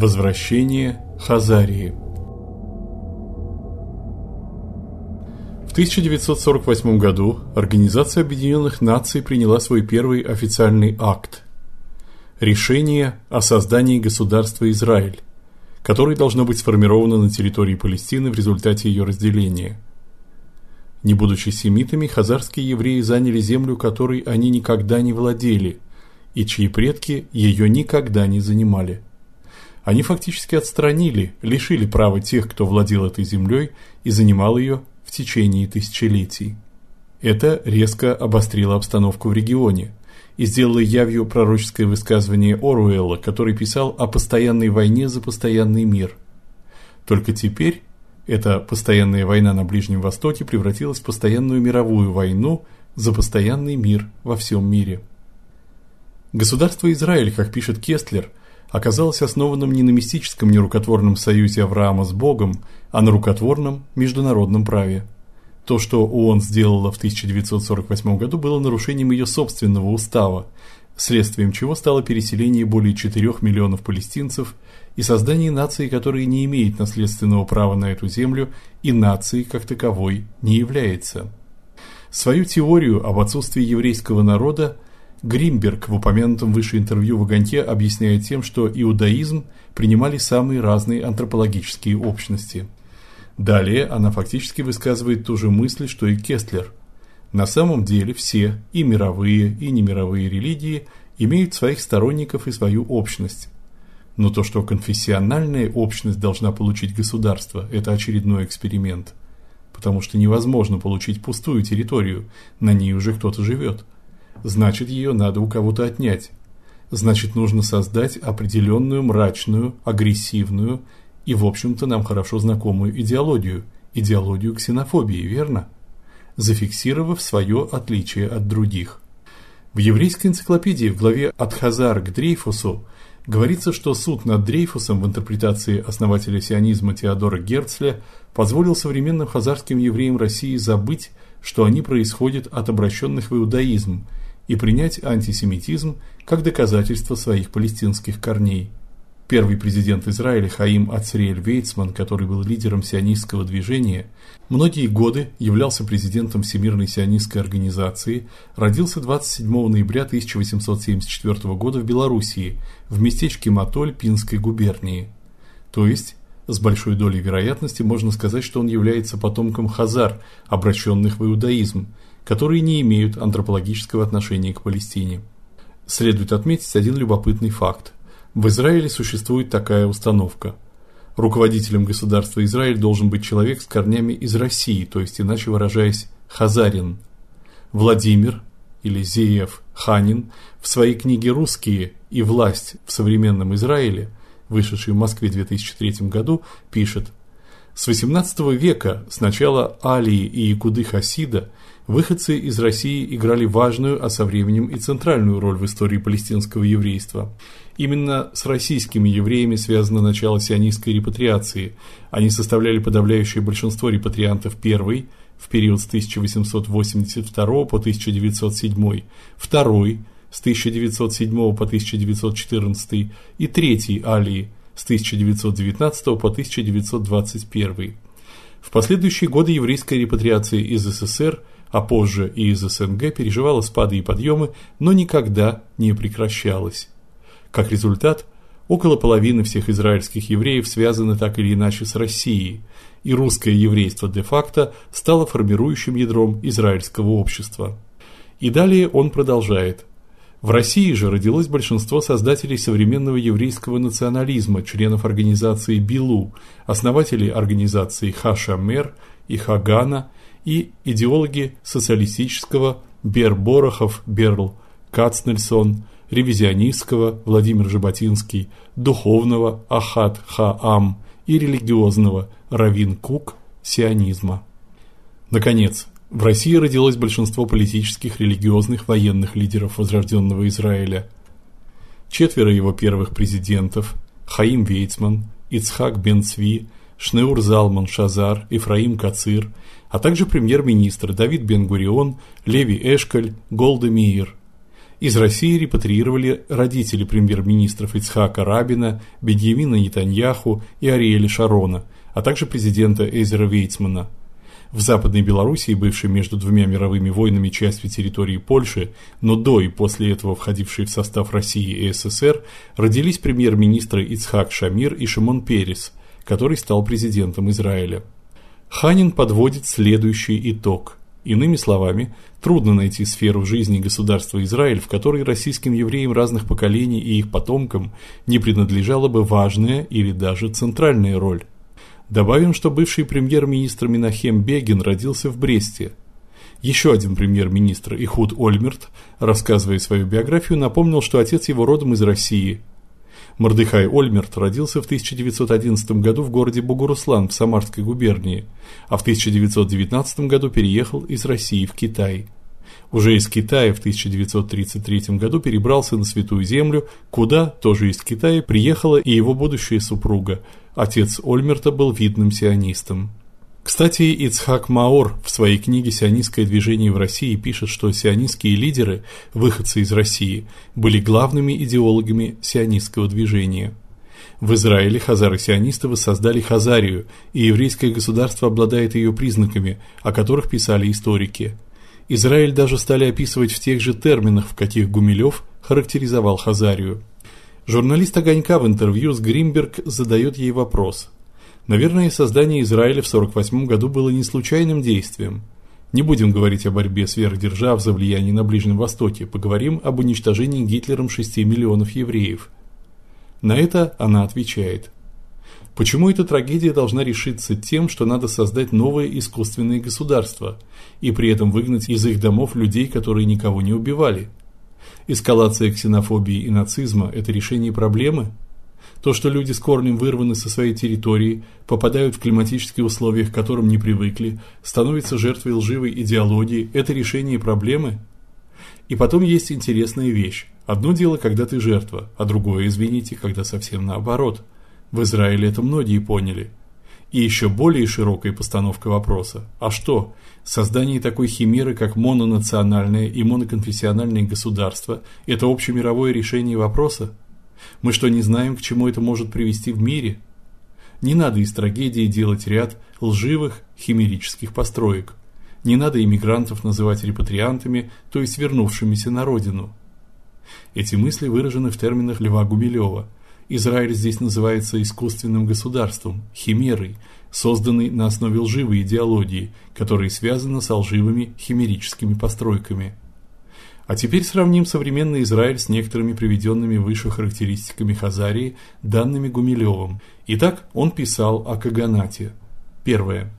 Возвращение Хазарии В 1948 году Организация Объединенных Наций приняла свой первый официальный акт решение о создании государства Израиль, которое должно быть сформировано на территории Палестины в результате ее разделения. Не будучи семитами, хазарские евреи заняли землю, которой они никогда не владели, и чьи предки ее никогда не занимали. Они фактически отстранили, лишили права тех, кто владел этой землей и занимал ее в течение тысячелетий. Это резко обострило обстановку в регионе и сделало явью пророческое высказывание Оруэлла, который писал о постоянной войне за постоянный мир. Только теперь эта постоянная война на Ближнем Востоке превратилась в постоянную мировую войну за постоянный мир во всем мире. Государство Израиль, как пишет Кестлер, оказалось основанным не на мистическом нерукотворном союзе Авраама с Богом, а на рукотворном международном праве. То, что ООН сделала в 1948 году, было нарушением ее собственного устава, следствием чего стало переселение более 4 миллионов палестинцев и создание нации, которая не имеет наследственного права на эту землю и нации как таковой не является. Свою теорию об отсутствии еврейского народа Гримберг в упомянутом выше интервью в Аганте объясняет тем, что иудаизм принимали самые разные антропологические общности – Далее она фактически высказывает ту же мысль, что и Кестлер. На самом деле все, и мировые, и немировые религии имеют своих сторонников и свою общность. Но то, что конфессиональная общность должна получить государство это очередной эксперимент, потому что невозможно получить пустую территорию, на ней уже кто-то живет. Значит, ее надо у кого-то отнять. Значит, нужно создать определенную мрачную, агрессивную и, в общем-то, нам хорошо знакомую идеологию, идеологию ксенофобии, верно? Зафиксировав свое отличие от других. В еврейской энциклопедии в главе От Хазар к Дрейфусу говорится, что суд над Дрейфусом в интерпретации основателя сионизма Теодора Герцля позволил современным хазарским евреям России забыть, что они происходят от обращенных в иудаизм, и принять антисемитизм как доказательство своих палестинских корней. Первый президент Израиля Хаим Ацриэль Вейцман, который был лидером сионистского движения, многие годы являлся президентом Всемирной сионистской организации, родился 27 ноября 1874 года в Белоруссии, в местечке Матоль Пинской губернии. То есть с большой долей вероятности можно сказать, что он является потомком хазар, обращенных в иудаизм, которые не имеют антропологического отношения к Палестине. Следует отметить один любопытный факт. В Израиле существует такая установка. Руководителем государства Израиль должен быть человек с корнями из России, то есть иначе выражаясь, хазарин. Владимир или Зеев Ханин в своей книге Русские и власть в современном Израиле, вышедшей в Москве в 2003 году, пишет: С XVIII века с начала Алии и Якуды Хасида выходцы из России играли важную, а со временем и центральную роль в истории палестинского еврейства. Именно с российскими евреями связано начало сионистской репатриации. Они составляли подавляющее большинство репатриантов первой в период с 1882 по 1907, второй с 1907 по 1914 и третий алии с 1919 по 1921. В последующие годы еврейская репатриация из СССР, а позже и из СНГ переживала спады и подъемы, но никогда не прекращалась. Как результат, около половины всех израильских евреев связаны так или иначе с Россией, и русское еврейство де-факто стало формирующим ядром израильского общества. И далее он продолжает: в России же родилось большинство создателей современного еврейского национализма, членов организации Билу, основателей организации Хашамер и Хагана и идеологи социалистического Берборохов, Берл, Кацнельсон, ревизионистского Владимир Жаботинский, духовного Ахат Хаам и религиозного Равин Кук сионизма. Наконец, в России родилось большинство политических, религиозных, военных лидеров возрожденного Израиля. Четверо его первых президентов Хаим Вейцман, Ицхак Бен-Цви, Шнеур Залман Шазар, Ифраим Кацир, а также премьер-министр Давид Бен-Гурион, Леви Эшколь, Голда Меир Из России репатриировали родители премьер-министров Ицхака Рабина, Беньямина Нетаньяху и Ариэля Шарона, а также президента Эзера Вейцмана. В Западной Белоруссии, бывшей между двумя мировыми войнами частью территории Польши, но до и после этого входившей в состав России и СССР, родились премьер-министры Ицхак Шамир и Шимон Перес, который стал президентом Израиля. Ханин подводит следующий итог. Иными словами, трудно найти сферу жизни государства Израиль, в которой российским евреям разных поколений и их потомкам не принадлежала бы важная или даже центральная роль. Добавим, что бывший премьер-министр Минахем Бегин родился в Бресте. Еще один премьер-министр Ихуд Ольмерт, рассказывая свою биографию, напомнил, что отец его родом из России. Мордыхай Ольмерт родился в 1911 году в городе Бугуруслан в Самарской губернии, а в 1919 году переехал из России в Китай. Уже из Китая в 1933 году перебрался на Святую Землю, куда, тоже из Китая, приехала и его будущая супруга. Отец Ольмерта был видным сионистом. Кстати, Ицхак Маор в своей книге «Сионистское движение в России» пишет, что сионистские лидеры, выходцы из России, были главными идеологами сионистского движения. В Израиле хазары-сионисты воссоздали Хазарию, и еврейское государство обладает ее признаками, о которых писали историки – Израиль даже стали описывать в тех же терминах, в каких Гумилев характеризовал Хазарию. Журналист Огонька в интервью с Гримберг задает ей вопрос. Наверное, создание Израиля в 48 году было не случайным действием. Не будем говорить о борьбе сверхдержав за влияние на Ближнем Востоке, поговорим об уничтожении Гитлером 6 миллионов евреев. На это она отвечает: Почему эта трагедия должна решиться тем, что надо создать новое искусственное государство и при этом выгнать из их домов людей, которые никого не убивали? Эскалация ксенофобии и нацизма это решение проблемы? То, что люди с корнем вырваны со своей территории, попадают в климатические условия, к которым не привыкли, становятся жертвой лживой идеологии это решение проблемы? И потом есть интересная вещь. Одно дело, когда ты жертва, а другое, извините, когда совсем наоборот – в Израиле это многие поняли. И еще более широкая постановка вопроса: а что, создание такой химеры, как мононациональное и моноконфессиональное государство это общемировое решение вопроса? Мы что, не знаем, к чему это может привести в мире? Не надо из трагедии делать ряд лживых химерических построек. Не надо иммигрантов называть репатриантами, то есть вернувшимися на родину. Эти мысли выражены в терминах Льва Гумилева – Израиль здесь называется искусственным государством, химерой, созданной на основе лживой идеологии, которая связана с лживыми химерическими постройками. А теперь сравним современный Израиль с некоторыми приведенными выше характеристиками Хазарии, данными Гумилевым. Итак, он писал о Каганате. Первое.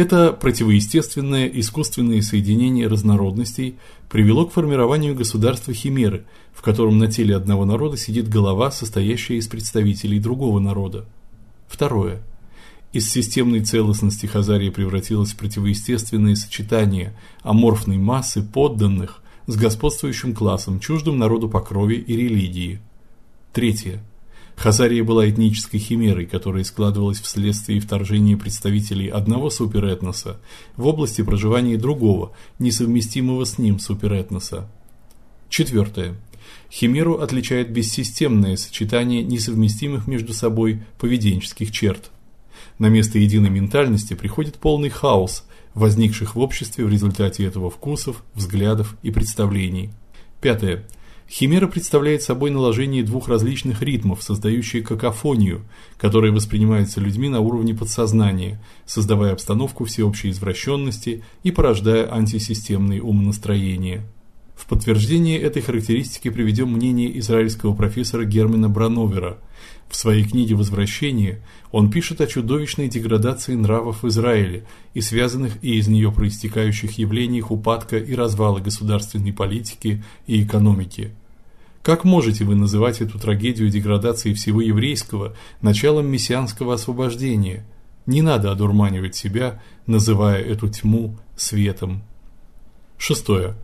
Это противоестественное искусственное соединение разнородностей привело к формированию государства химеры, в котором на теле одного народа сидит голова, состоящая из представителей другого народа. Второе. Из системной целостности Хазария превратилась в противоестественное сочетание аморфной массы подданных с господствующим классом, чуждым народу по крови и религии. Третье. Хазария была этнической химерой, которая складывалась вследствие вторжения представителей одного суперэтноса в области проживания другого, несовместимого с ним суперэтноса. Четвертое. Химеру отличает бессистемное сочетание несовместимых между собой поведенческих черт. На место единой ментальности приходит полный хаос, возникших в обществе в результате этого вкусов, взглядов и представлений. Пятое. Химера представляет собой наложение двух различных ритмов, создающие какофонию, которая воспринимается людьми на уровне подсознания, создавая обстановку всеобщей извращенности и порождая антисистемные умонастроения. В подтверждение этой характеристики приведем мнение израильского профессора Германа Брановера. В своей книге Возвращение он пишет о чудовищной деградации нравов в Израиле и связанных и из нее проистекающих явлениях упадка и развала государственной политики и экономики. Как можете вы называть эту трагедию деградации всего еврейского началом мессианского освобождения? Не надо одурманивать себя, называя эту тьму светом. Шестое.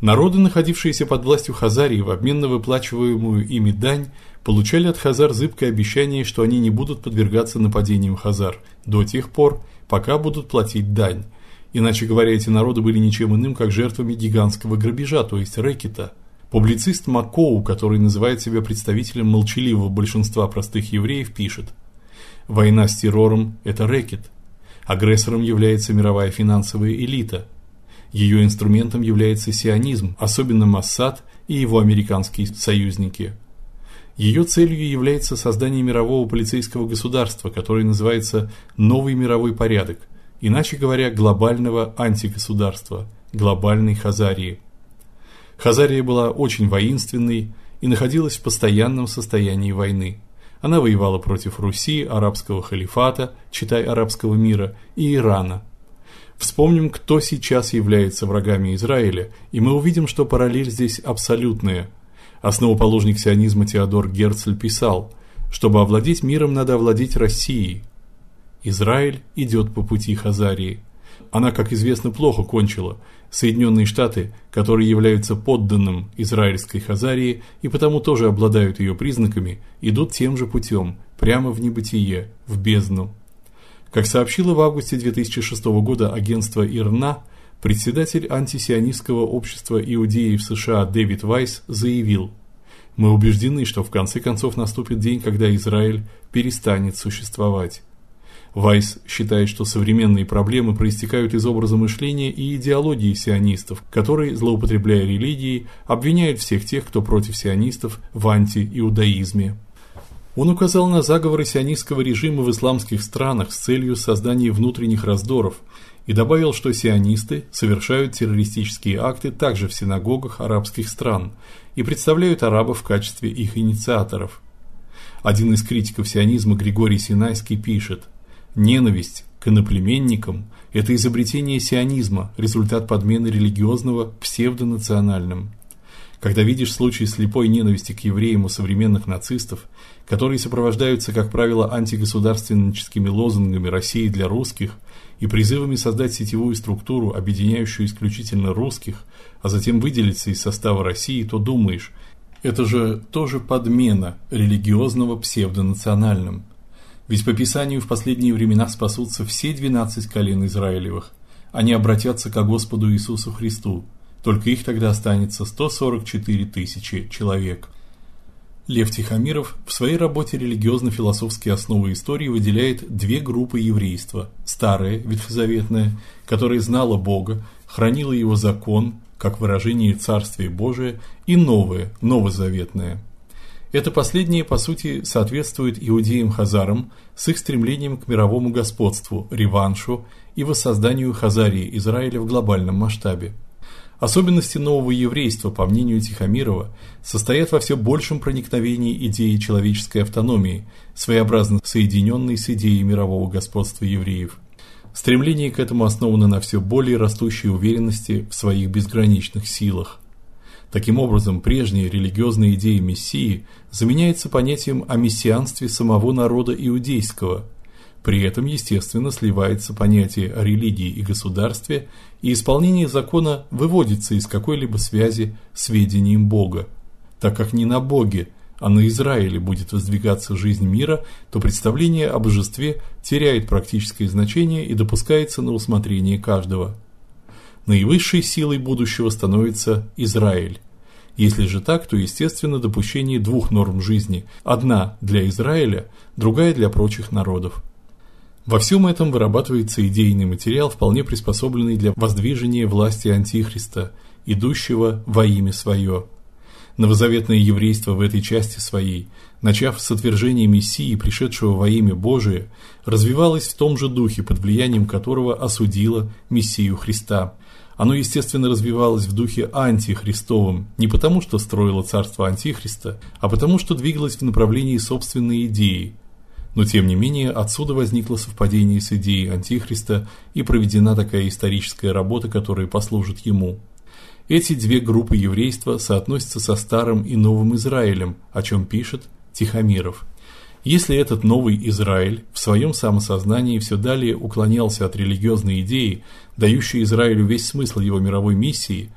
Народы, находившиеся под властью Хазарии в обмен на выплачиваемую ими дань, получали от хазар зыбкое обещание, что они не будут подвергаться нападениям хазар до тех пор, пока будут платить дань. Иначе говоря, эти народы были ничем иным, как жертвами гигантского грабежа, то есть рэкета – Публицист Макоу, который называет себя представителем молчаливого большинства простых евреев, пишет: Война с террором это рэкет. Агрессором является мировая финансовая элита. Ее инструментом является сионизм, особенно Моссад и его американские союзники. Ее целью является создание мирового полицейского государства, которое называется новый мировой порядок, иначе говоря, глобального антигосударства, глобальной Хазарии. Хазария была очень воинственной и находилась в постоянном состоянии войны. Она воевала против Руси, арабского халифата, читай арабского мира, и Ирана. Вспомним, кто сейчас является врагами Израиля, и мы увидим, что параллель здесь абсолютная. Основоположник сионизма Теодор Герцль писал, чтобы овладеть миром, надо овладеть Россией. Израиль идет по пути Хазарии. Она, как известно, плохо кончила. Соединенные Штаты, которые являются подданным израильской Хазарии и потому тоже обладают ее признаками, идут тем же путем, прямо в небытие, в бездну. Как сообщило в августе 2006 года агентство ИРНА, председатель антисионистского общества иудеев США Дэвид Вайс заявил: "Мы убеждены, что в конце концов наступит день, когда Израиль перестанет существовать. Вайс считает, что современные проблемы проистекают из образа мышления и идеологии сионистов, которые, злоупотребляя религией, обвиняют всех тех, кто против сионистов в антииудаизме. Он указал на заговоры сионистского режима в исламских странах с целью создания внутренних раздоров и добавил, что сионисты совершают террористические акты также в синагогах арабских стран и представляют арабов в качестве их инициаторов. Один из критиков сионизма Григорий Синайский пишет: Ненависть к иноплеменникам – это изобретение сионизма, результат подмены религиозного псевдонациональным. Когда видишь случаи слепой ненависти к евреям у современных нацистов, которые сопровождаются, как правило, антигосударственническими лозунгами России для русских и призывами создать сетевую структуру, объединяющую исключительно русских, а затем выделиться из состава России, то думаешь, это же тоже подмена религиозного псевдонациональным. Ведь по Писанию в последние времена спасутся все двенадцать колен Израилевых. Они обратятся к Господу Иисусу Христу. Только их тогда останется 144 тысячи человек. Лев Тихомиров в своей работе Религиозно-философские основы истории выделяет две группы еврейства: старое ветхозаветное, которое знало Бога, хранило его закон, как выражение Царствия Божия, и новое, новозаветное. Это последнее, по сути, соответствует иудеям-хазарам с их стремлением к мировому господству, реваншу и воссозданию Хазарии Израиля в глобальном масштабе. Особенности нового еврейства, по мнению Тихомирова, состоят во все большем проникновении идеи человеческой автономии, своеобразно соединенной с идеей мирового господства евреев. Стремление к этому основано на все более растущей уверенности в своих безграничных силах. Таким образом, прежние религиозные идеи мессии заменяются понятием о мессианстве самого народа иудейского. При этом, естественно, сливается понятие о религии и государстве, и исполнение закона выводится из какой-либо связи с ведением Бога. Так как не на Боге, а на Израиле будет воздвигаться жизнь мира, то представление о божестве теряет практическое значение и допускается на усмотрение каждого. Наивысшей силой будущего становится Израиль. Если же так, то естественно допущение двух норм жизни: одна для Израиля, другая для прочих народов. Во всем этом вырабатывается идейный материал, вполне приспособленный для воздвижения власти антихриста, идущего во имя свое. Новозаветное еврейство в этой части своей, начав с отвержения мессии, пришедшего во имя Божие, развивалось в том же духе, под влиянием которого осудило мессию Христа. Оно, естественно, развивалось в духе антихристовом, не потому, что строило царство антихриста, а потому, что двигалось в направлении собственной идеи. Но тем не менее, отсюда возникло совпадение с идеей антихриста и проведена такая историческая работа, которая послужит ему. Эти две группы еврейства соотносятся со старым и новым Израилем, о чем пишет Тихомиров. Если этот новый Израиль в своем самосознании все далее уклонялся от религиозной идеи, дающей Израилю весь смысл его мировой миссии,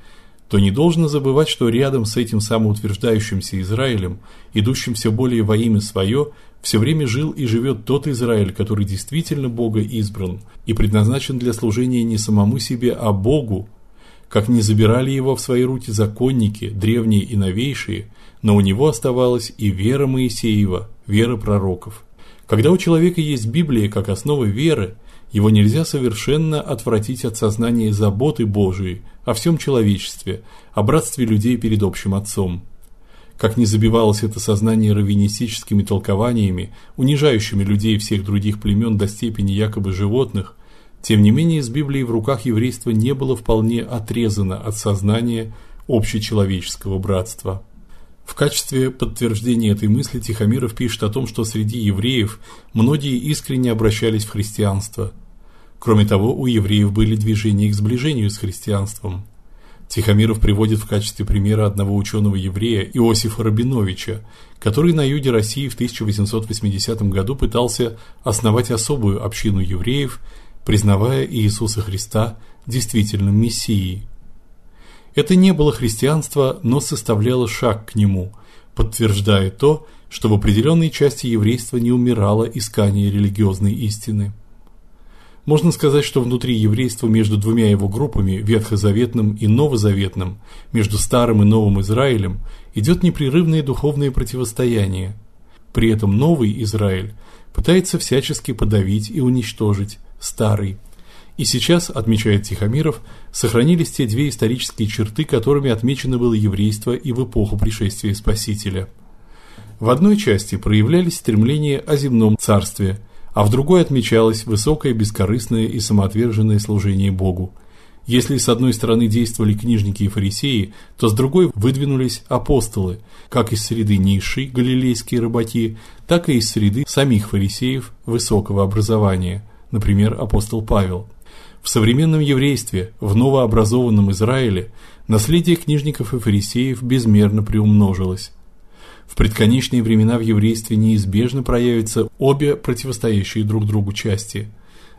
то не должно забывать, что рядом с этим самоутверждающимся Израилем, идущим все более во имя свое, все время жил и живет тот Израиль, который действительно Бога избран и предназначен для служения не самому себе, а Богу, Как не забирали его в свои руки законники, древние и новейшие, но у него оставалась и вера Моисеева, вера пророков. Когда у человека есть Библия как основа веры, его нельзя совершенно отвратить от сознания заботы Божией о всем человечестве, о братстве людей перед общим Отцом. Как не забивалось это сознание раввинистическими толкованиями, унижающими людей всех других племен до степени якобы животных, тем не менее из Библии в руках еврейства не было вполне отрезано от сознания общечеловеческого братства. В качестве подтверждения этой мысли Тихомиров пишет о том, что среди евреев многие искренне обращались в христианство. Кроме того, у евреев были движения к сближению с христианством. Тихомиров приводит в качестве примера одного ученого-еврея Иосифа Рабиновича, который на юге России в 1880 году пытался основать особую общину евреев, признавая Иисуса Христа действительным мессией. Это не было христианство, но составляло шаг к нему, подтверждая то, что в определенной части еврейства не умирало искание религиозной истины. Можно сказать, что внутри еврейства между двумя его группами, ветхозаветным и новозаветным, между старым и новым Израилем, идет непрерывное духовное противостояние. При этом новый Израиль пытается всячески подавить и уничтожить старый. И сейчас, отмечает Тихомиров, сохранились те две исторические черты, которыми отмечено было еврейство и в эпоху пришествия Спасителя. В одной части проявлялись стремления о земном царстве – а в другой отмечалось высокое бескорыстное и самоотверженное служение Богу. Если с одной стороны действовали книжники и фарисеи, то с другой выдвинулись апостолы, как из среды низшей галилейские рыбаки, так и из среды самих фарисеев высокого образования, например, апостол Павел. В современном еврействе, в новообразованном Израиле, наследие книжников и фарисеев безмерно приумножилось. В предконечные времена в еврействе неизбежно проявятся обе противостоящие друг другу части.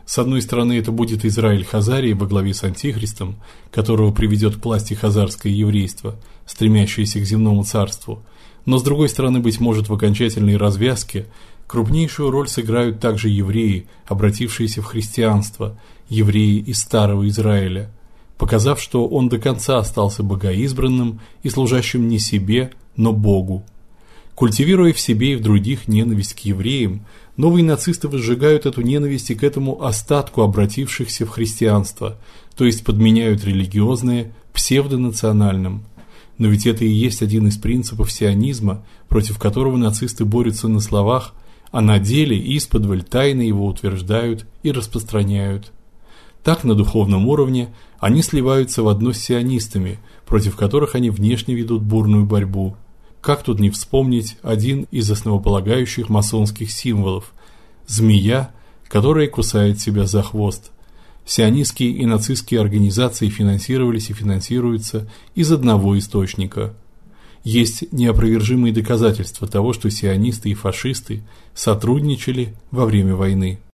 С одной стороны, это будет Израиль Хазарии во главе с антихристом, которого приведет к власти хазарское еврейство, стремящееся к земному царству. Но с другой стороны, быть может, в окончательной развязке крупнейшую роль сыграют также евреи, обратившиеся в христианство, евреи из старого Израиля, показав, что он до конца остался богоизбранным и служащим не себе, но Богу. Культивируя в себе и в других ненависть к евреям, новые нацисты возжигают эту ненависть и к этому остатку обратившихся в христианство, то есть подменяют религиозное псевдонациональным. Но ведь это и есть один из принципов сионизма, против которого нацисты борются на словах, а на деле исподволь тайно его утверждают и распространяют. Так на духовном уровне они сливаются в одно с сионистами, против которых они внешне ведут бурную борьбу. Как тут не вспомнить один из основополагающих масонских символов змея, которая кусает себя за хвост. Сионистские и нацистские организации финансировались и финансируются из одного источника. Есть неопровержимые доказательства того, что сионисты и фашисты сотрудничали во время войны.